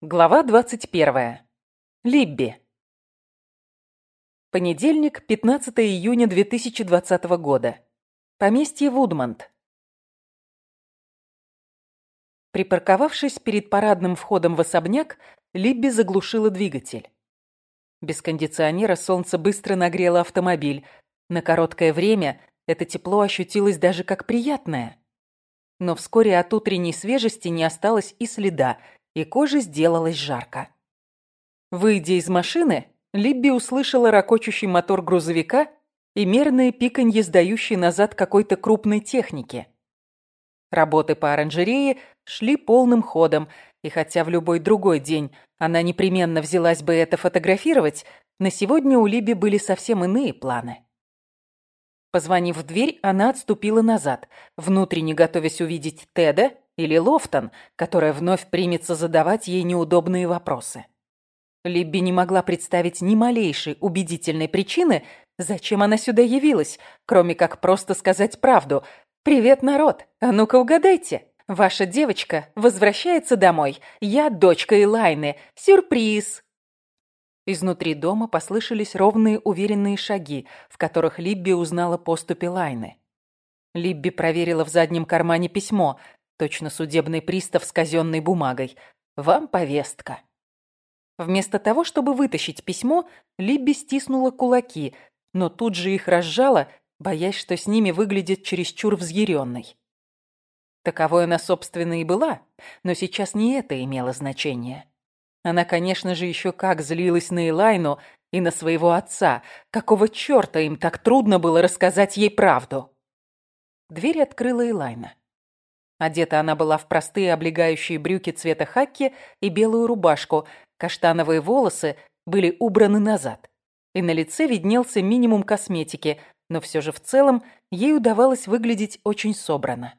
Глава 21. Либби. Понедельник, 15 июня 2020 года. Поместье Вудмонт. Припарковавшись перед парадным входом в особняк, Либби заглушила двигатель. Без кондиционера солнце быстро нагрело автомобиль. На короткое время это тепло ощутилось даже как приятное. Но вскоре от утренней свежести не осталось и следа – и коже сделалось жарко. Выйдя из машины, Либби услышала ракочущий мотор грузовика и мерное пиканье, сдающей назад какой-то крупной техники. Работы по оранжерее шли полным ходом, и хотя в любой другой день она непременно взялась бы это фотографировать, на сегодня у Либи были совсем иные планы. Позвонив в дверь, она отступила назад, внутренне готовясь увидеть Теда или Лофтон, которая вновь примется задавать ей неудобные вопросы. Либби не могла представить ни малейшей убедительной причины, зачем она сюда явилась, кроме как просто сказать правду. «Привет, народ! А ну-ка угадайте! Ваша девочка возвращается домой. Я дочка Элайны. Сюрприз!» Изнутри дома послышались ровные уверенные шаги, в которых Либби узнала поступь Элайны. Либби проверила в заднем кармане письмо, Точно судебный пристав с казенной бумагой. Вам повестка. Вместо того, чтобы вытащить письмо, Либби стиснула кулаки, но тут же их разжала, боясь, что с ними выглядит чересчур взъяренной. Таковой она, собственно, и была, но сейчас не это имело значение. Она, конечно же, еще как злилась на Элайну и на своего отца. Какого черта им так трудно было рассказать ей правду? Дверь открыла Элайна. Одета она была в простые облегающие брюки цвета хаки и белую рубашку. Каштановые волосы были убраны назад. И на лице виднелся минимум косметики, но все же в целом ей удавалось выглядеть очень собрано.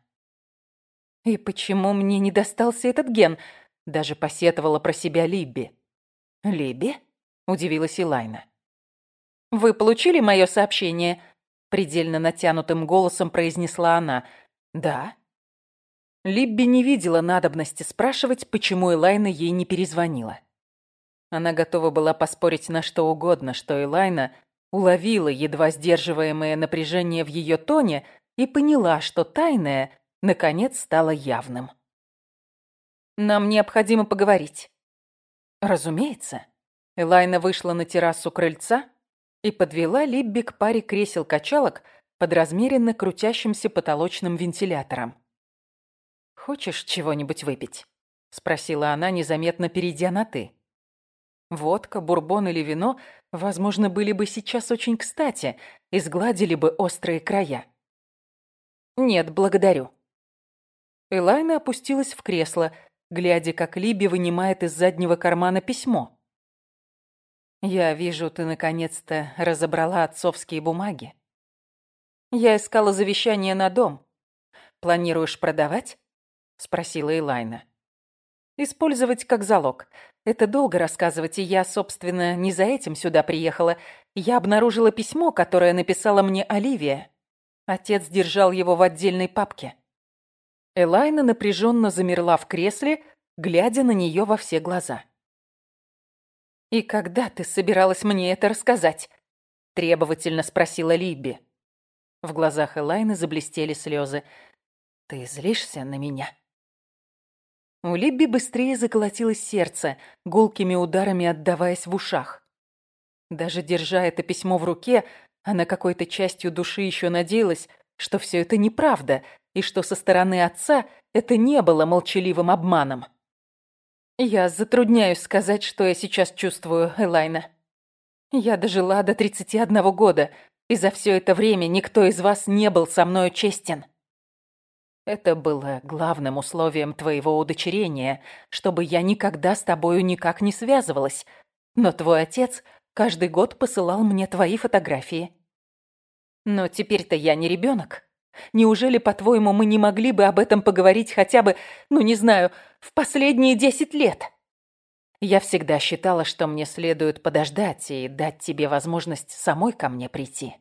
«И почему мне не достался этот ген?» Даже посетовала про себя Либби. «Либби?» – удивилась Илайна. «Вы получили мое сообщение?» Предельно натянутым голосом произнесла она. «Да», Либби не видела надобности спрашивать, почему Элайна ей не перезвонила. Она готова была поспорить на что угодно, что Элайна уловила едва сдерживаемое напряжение в ее тоне и поняла, что тайное, наконец, стало явным. «Нам необходимо поговорить». «Разумеется». Элайна вышла на террасу крыльца и подвела Либби к паре кресел-качалок под размеренно крутящимся потолочным вентилятором. «Хочешь чего-нибудь выпить?» — спросила она, незаметно перейдя на «ты». Водка, бурбон или вино, возможно, были бы сейчас очень кстати и сгладили бы острые края. «Нет, благодарю». Элайна опустилась в кресло, глядя, как Либи вынимает из заднего кармана письмо. «Я вижу, ты наконец-то разобрала отцовские бумаги. Я искала завещание на дом. Планируешь продавать?» Спросила Элайна. «Использовать как залог. Это долго рассказывать, и я, собственно, не за этим сюда приехала. Я обнаружила письмо, которое написала мне Оливия. Отец держал его в отдельной папке». Элайна напряженно замерла в кресле, глядя на нее во все глаза. «И когда ты собиралась мне это рассказать?» – требовательно спросила Либби. В глазах Элайны заблестели слезы. «Ты злишься на меня?» У Либби быстрее заколотилось сердце, гулкими ударами отдаваясь в ушах. Даже держа это письмо в руке, она какой-то частью души еще надеялась, что все это неправда, и что со стороны отца это не было молчаливым обманом. «Я затрудняюсь сказать, что я сейчас чувствую, Элайна. Я дожила до 31 года, и за все это время никто из вас не был со мною честен. Это было главным условием твоего удочерения, чтобы я никогда с тобою никак не связывалась. Но твой отец каждый год посылал мне твои фотографии. Но теперь-то я не ребенок. Неужели, по-твоему, мы не могли бы об этом поговорить хотя бы, ну не знаю, в последние десять лет? Я всегда считала, что мне следует подождать и дать тебе возможность самой ко мне прийти.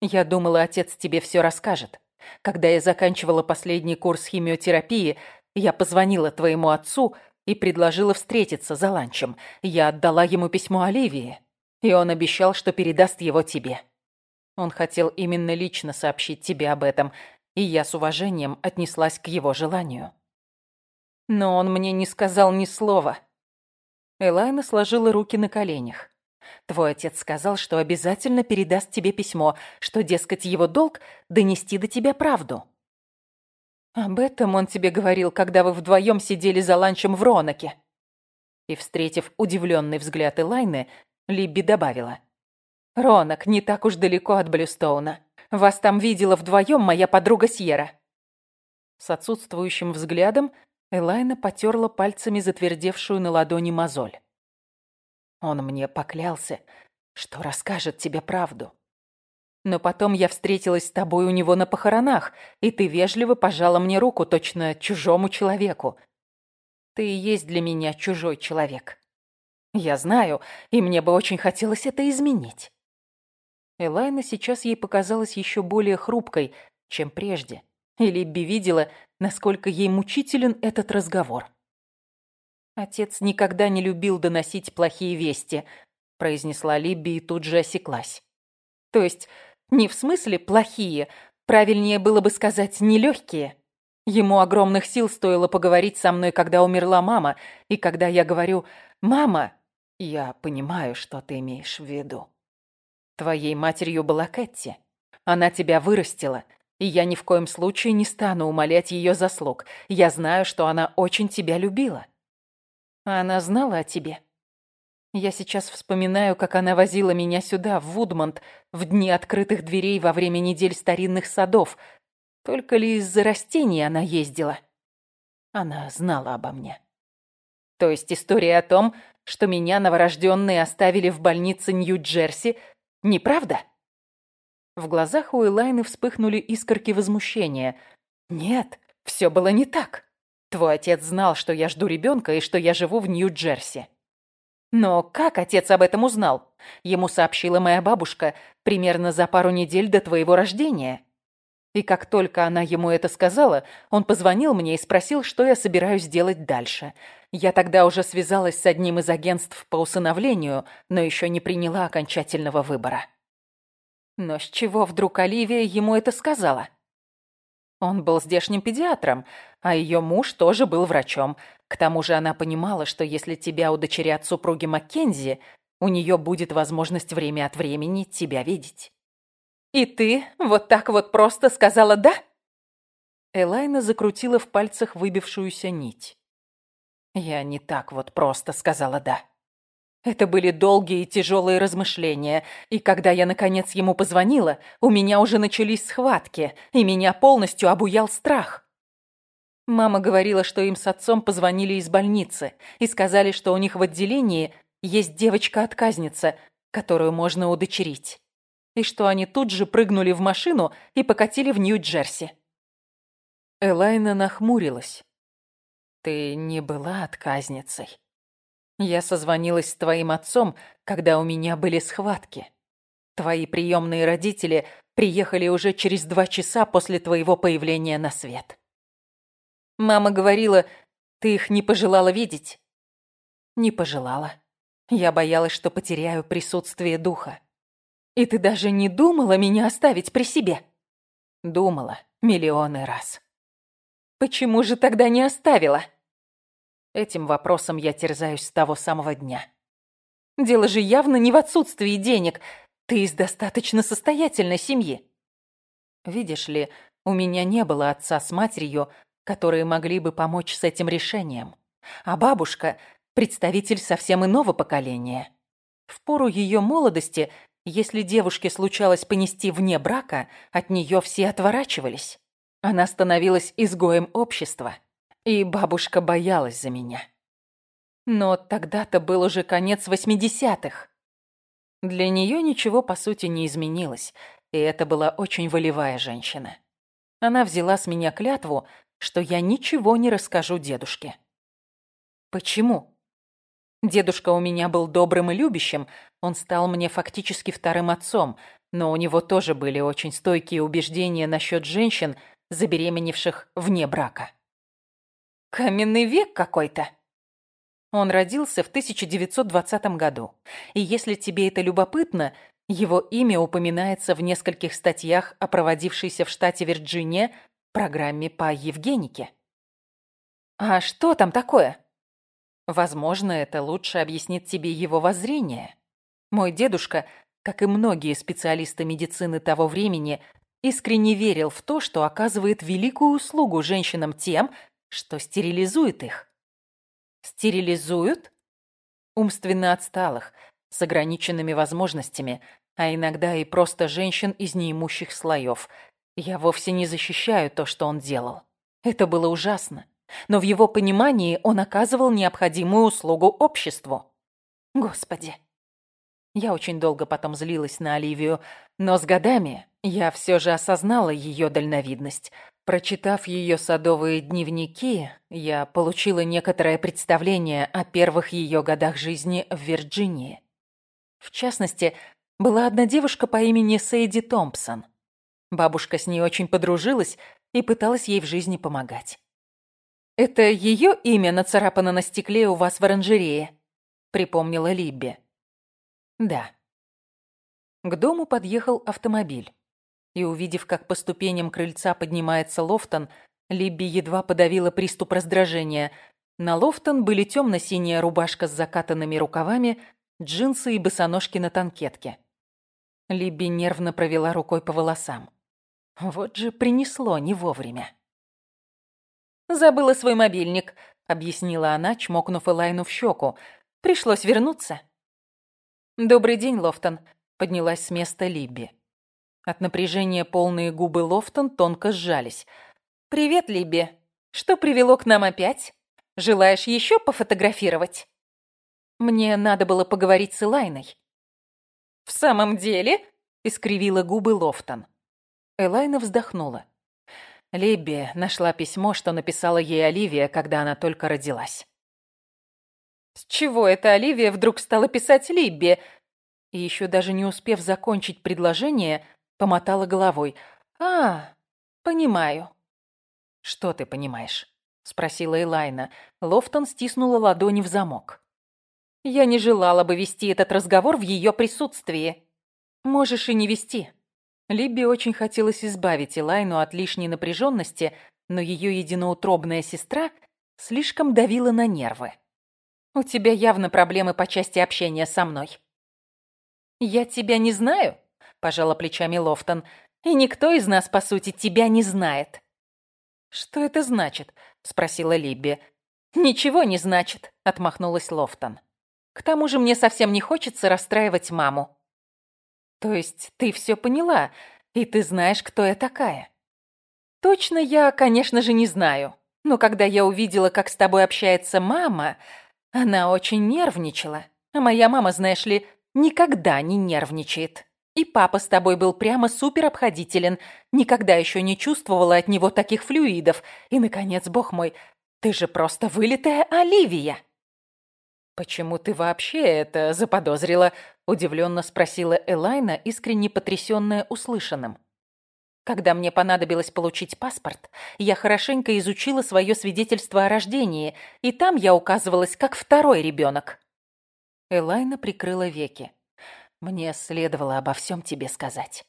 Я думала, отец тебе все расскажет. Когда я заканчивала последний курс химиотерапии, я позвонила твоему отцу, и предложила встретиться за ланчем. Я отдала ему письмо Оливии, и он обещал, что передаст его тебе. Он хотел именно лично сообщить тебе об этом, и я с уважением отнеслась к его желанию. Но он мне не сказал ни слова. Элайна сложила руки на коленях. Твой отец сказал, что обязательно передаст тебе письмо, что, дескать, его долг — донести до тебя правду. Об этом он тебе говорил, когда вы вдвоем сидели за ланчем в Ронаке. И, встретив удивленный взгляд Элайны, Либби добавила. «Ронок не так уж далеко от Блюстоуна. Вас там видела вдвоем моя подруга Сьерра». С отсутствующим взглядом Элайна потерла пальцами затвердевшую на ладони мозоль. Он мне поклялся, что расскажет тебе правду. Но потом я встретилась с тобой у него на похоронах, и ты вежливо пожала мне руку, точно чужому человеку. Ты и есть для меня чужой человек. Я знаю, и мне бы очень хотелось это изменить. Элайна сейчас ей показалась еще более хрупкой, чем прежде. И Либби видела, насколько ей мучителен этот разговор. «Отец никогда не любил доносить плохие вести», — произнесла Либби и тут же осеклась. «То есть не в смысле плохие, правильнее было бы сказать нелегкие. Ему огромных сил стоило поговорить со мной, когда умерла мама, и когда я говорю «мама», я понимаю, что ты имеешь в виду. Твоей матерью была Кэти. Она тебя вырастила, и я ни в коем случае не стану умолять ее заслуг. Я знаю, что она очень тебя любила. Она знала о тебе. Я сейчас вспоминаю, как она возила меня сюда, в Вудмонт, в дни открытых дверей во время недель старинных садов. Только ли из-за растений она ездила? Она знала обо мне. То есть история о том, что меня новорожденные оставили в больнице Нью-Джерси, неправда? В глазах у Элайны вспыхнули искорки возмущения. Нет, все было не так. Твой отец знал, что я жду ребенка и что я живу в Нью-Джерси. Но как отец об этом узнал? Ему сообщила моя бабушка примерно за пару недель до твоего рождения. И как только она ему это сказала, он позвонил мне и спросил, что я собираюсь делать дальше. Я тогда уже связалась с одним из агентств по усыновлению, но еще не приняла окончательного выбора. Но с чего вдруг Оливия ему это сказала? Он был здешним педиатром, а ее муж тоже был врачом. К тому же она понимала, что если тебя удочерят супруги Маккензи, у нее будет возможность время от времени тебя видеть. «И ты вот так вот просто сказала «да»?» Элайна закрутила в пальцах выбившуюся нить. «Я не так вот просто сказала «да». Это были долгие и тяжелые размышления, и когда я, наконец, ему позвонила, у меня уже начались схватки, и меня полностью обуял страх. Мама говорила, что им с отцом позвонили из больницы и сказали, что у них в отделении есть девочка-отказница, которую можно удочерить, и что они тут же прыгнули в машину и покатили в Нью-Джерси. Элайна нахмурилась. «Ты не была отказницей?» Я созвонилась с твоим отцом, когда у меня были схватки. Твои приемные родители приехали уже через два часа после твоего появления на свет. Мама говорила, ты их не пожелала видеть. Не пожелала. Я боялась, что потеряю присутствие духа. И ты даже не думала меня оставить при себе? Думала миллионы раз. Почему же тогда не оставила? Этим вопросом я терзаюсь с того самого дня. Дело же явно не в отсутствии денег. Ты из достаточно состоятельной семьи. Видишь ли, у меня не было отца с матерью, которые могли бы помочь с этим решением. А бабушка – представитель совсем иного поколения. В пору ее молодости, если девушке случалось понести вне брака, от нее все отворачивались. Она становилась изгоем общества. И бабушка боялась за меня. Но тогда-то был уже конец восьмидесятых. Для нее ничего, по сути, не изменилось, и это была очень волевая женщина. Она взяла с меня клятву, что я ничего не расскажу дедушке. Почему? Дедушка у меня был добрым и любящим, он стал мне фактически вторым отцом, но у него тоже были очень стойкие убеждения насчет женщин, забеременевших вне брака. Каменный век какой-то. Он родился в 1920 году. И если тебе это любопытно, его имя упоминается в нескольких статьях о проводившейся в штате Вирджиния программе по Евгенике. А что там такое? Возможно, это лучше объяснит тебе его воззрение. Мой дедушка, как и многие специалисты медицины того времени, искренне верил в то, что оказывает великую услугу женщинам тем, что стерилизует их. Стерилизуют? Умственно отсталых, с ограниченными возможностями, а иногда и просто женщин из неимущих слоев. Я вовсе не защищаю то, что он делал. Это было ужасно. Но в его понимании он оказывал необходимую услугу обществу. Господи. Я очень долго потом злилась на Оливию, но с годами я все же осознала ее дальновидность. Прочитав ее садовые дневники, я получила некоторое представление о первых ее годах жизни в Вирджинии. В частности, была одна девушка по имени Сейди Томпсон. Бабушка с ней очень подружилась и пыталась ей в жизни помогать. «Это ее имя нацарапано на стекле у вас в оранжерее?» — припомнила Либби. «Да». К дому подъехал автомобиль. И увидев, как по ступеням крыльца поднимается Лофтон, Либби едва подавила приступ раздражения. На Лофтон были темно-синяя рубашка с закатанными рукавами, джинсы и босоножки на танкетке. Либби нервно провела рукой по волосам. Вот же принесло не вовремя. «Забыла свой мобильник», — объяснила она, чмокнув Элайну в щеку. «Пришлось вернуться». «Добрый день, Лофтон», — поднялась с места Либби. От напряжения полные губы Лофтон тонко сжались. «Привет, Либби. Что привело к нам опять? Желаешь еще пофотографировать?» Мне надо было поговорить с Элайной. «В самом деле?» — искривила губы Лофтон. Элайна вздохнула. Либби нашла письмо, что написала ей Оливия, когда она только родилась. С чего это Оливия вдруг стала писать Либби? И еще даже не успев закончить предложение, Помотала головой. «А, понимаю». «Что ты понимаешь?» Спросила Элайна. Лофтон стиснула ладони в замок. «Я не желала бы вести этот разговор в ее присутствии. Можешь и не вести». Либби очень хотелось избавить Элайну от лишней напряженности, но ее единоутробная сестра слишком давила на нервы. «У тебя явно проблемы по части общения со мной». «Я тебя не знаю?» — пожала плечами Лофтон. «И никто из нас, по сути, тебя не знает». «Что это значит?» — спросила Либби. «Ничего не значит», — отмахнулась Лофтон. «К тому же мне совсем не хочется расстраивать маму». «То есть ты все поняла, и ты знаешь, кто я такая?» «Точно я, конечно же, не знаю. Но когда я увидела, как с тобой общается мама, она очень нервничала. А моя мама, знаешь ли, никогда не нервничает». И папа с тобой был прямо супер обходителен. Никогда еще не чувствовала от него таких флюидов. И, наконец, бог мой, ты же просто вылитая Оливия!» «Почему ты вообще это заподозрила?» – удивленно спросила Элайна, искренне потрясенная услышанным. Когда мне понадобилось получить паспорт, я хорошенько изучила свое свидетельство о рождении, и там я указывалась как второй ребенок. Элайна прикрыла веки. Мне следовало обо всем тебе сказать.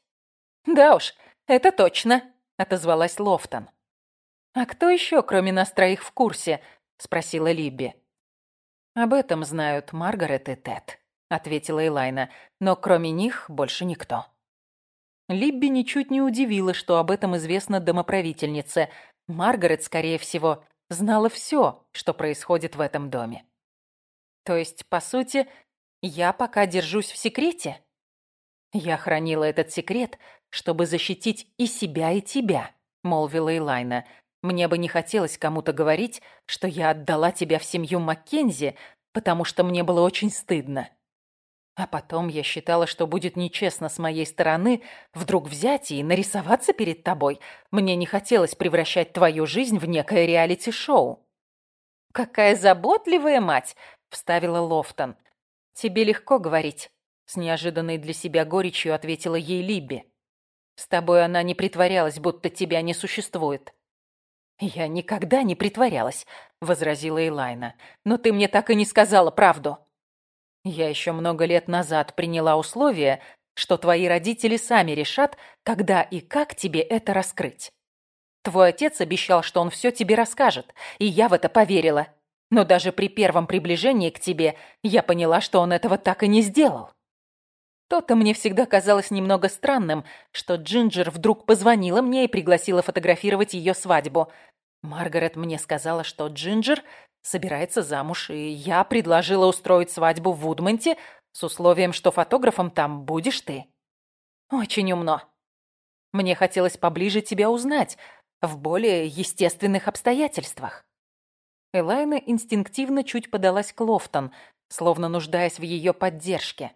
Да уж, это точно, отозвалась Лофтон. А кто еще, кроме нас троих, в курсе? спросила Либби. Об этом знают Маргарет и Тед, ответила Элайна, но кроме них больше никто. Либби ничуть не удивила, что об этом известно домоправительнице. Маргарет, скорее всего, знала все, что происходит в этом доме. То есть, по сути, я пока держусь в секрете. Я хранила этот секрет, чтобы защитить и себя, и тебя, молвила Элайна. Мне бы не хотелось кому-то говорить, что я отдала тебя в семью Маккензи, потому что мне было очень стыдно. А потом я считала, что будет нечестно с моей стороны вдруг взять и нарисоваться перед тобой. Мне не хотелось превращать твою жизнь в некое реалити-шоу. «Какая заботливая мать!» — вставила Лофтон. «Тебе легко говорить», — с неожиданной для себя горечью ответила ей Либби. «С тобой она не притворялась, будто тебя не существует». «Я никогда не притворялась», — возразила Элайна. «Но ты мне так и не сказала правду». «Я еще много лет назад приняла условие, что твои родители сами решат, когда и как тебе это раскрыть. Твой отец обещал, что он все тебе расскажет, и я в это поверила. Но даже при первом приближении к тебе я поняла, что он этого так и не сделал. То-то мне всегда казалось немного странным, что Джинджер вдруг позвонила мне и пригласила фотографировать ее свадьбу — Маргарет мне сказала, что Джинджер собирается замуж, и я предложила устроить свадьбу в Вудмонте с условием, что фотографом там будешь ты. Очень умно. Мне хотелось поближе тебя узнать, в более естественных обстоятельствах. Элайна инстинктивно чуть подалась к Лофтон, словно нуждаясь в ее поддержке.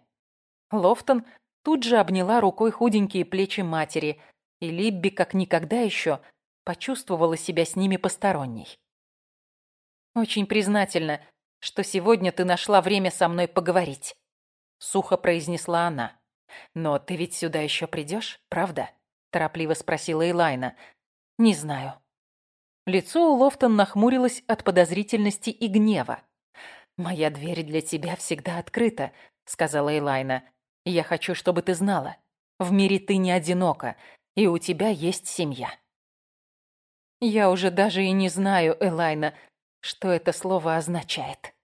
Лофтон тут же обняла рукой худенькие плечи матери, и Либби, как никогда еще, почувствовала себя с ними посторонней. «Очень признательна, что сегодня ты нашла время со мной поговорить», — сухо произнесла она. «Но ты ведь сюда еще придешь, правда?» — торопливо спросила Элайна. «Не знаю». Лицо у Лофтон нахмурилось от подозрительности и гнева. «Моя дверь для тебя всегда открыта», — сказала Элайна. «Я хочу, чтобы ты знала. В мире ты не одинока, и у тебя есть семья». Я уже даже и не знаю, Элайна, что это слово означает.